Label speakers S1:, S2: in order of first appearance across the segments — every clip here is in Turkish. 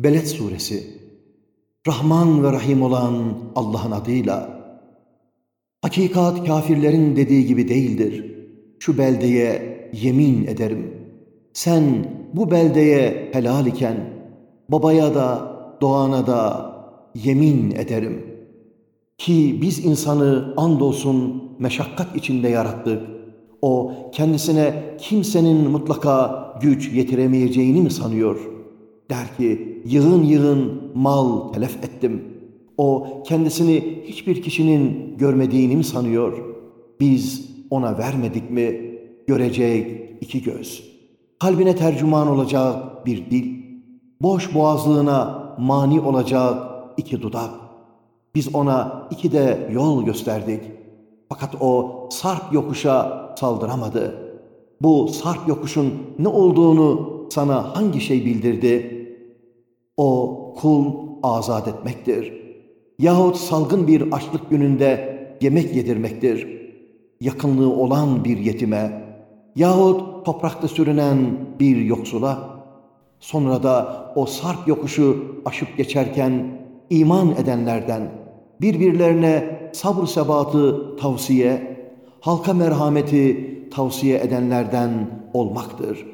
S1: Beled Suresi Rahman ve Rahim olan Allah'ın adıyla Hakikat kafirlerin dediği gibi değildir. Şu beldeye yemin ederim. Sen bu beldeye helal iken babaya da doğana da yemin ederim. Ki biz insanı andolsun meşakkat içinde yarattık. O kendisine kimsenin mutlaka güç yetiremeyeceğini mi sanıyor? Der ki yığın yığın mal telef ettim. O kendisini hiçbir kişinin görmediğini mi sanıyor? Biz ona vermedik mi? Görecek iki göz. Kalbine tercüman olacak bir dil. Boş boğazlığına mani olacak iki dudak. Biz ona iki de yol gösterdik. Fakat o sarp yokuşa saldıramadı. Bu sarp yokuşun ne olduğunu sana hangi şey bildirdi? O kul azat etmektir. Yahut salgın bir açlık gününde yemek yedirmektir. Yakınlığı olan bir yetime yahut toprakta sürünen bir yoksula sonra da o sarp yokuşu aşıp geçerken iman edenlerden birbirlerine sabır sebatı tavsiye, halka merhameti tavsiye edenlerden olmaktır.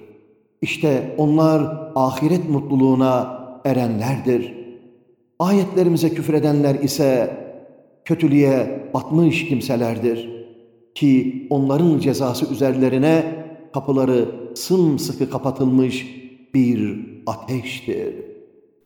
S1: İşte onlar ahiret mutluluğuna erenlerdir. Ayetlerimize küfredenler ise kötülüğe batmış kimselerdir. Ki onların cezası üzerlerine kapıları sımsıkı kapatılmış bir ateştir.''